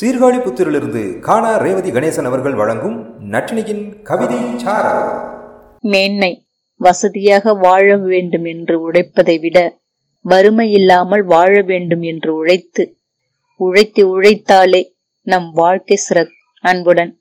சீர்காழி புத்திரிலிருந்து காணா ரேவதி கணேசன் அவர்கள் வழங்கும் நட்டினியின் கவிதை மேன்மை வசதியாக வாழ வேண்டும் என்று உழைப்பதை விட வறுமை இல்லாமல் வாழ வேண்டும் என்று உழைத்து உழைத்து உழைத்தாலே நம் வாழ்க்கை சிறத் அன்புடன்